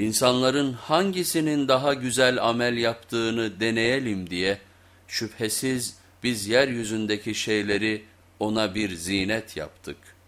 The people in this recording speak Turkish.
İnsanların hangisinin daha güzel amel yaptığını deneyelim diye şüphesiz biz yeryüzündeki şeyleri ona bir zinet yaptık.''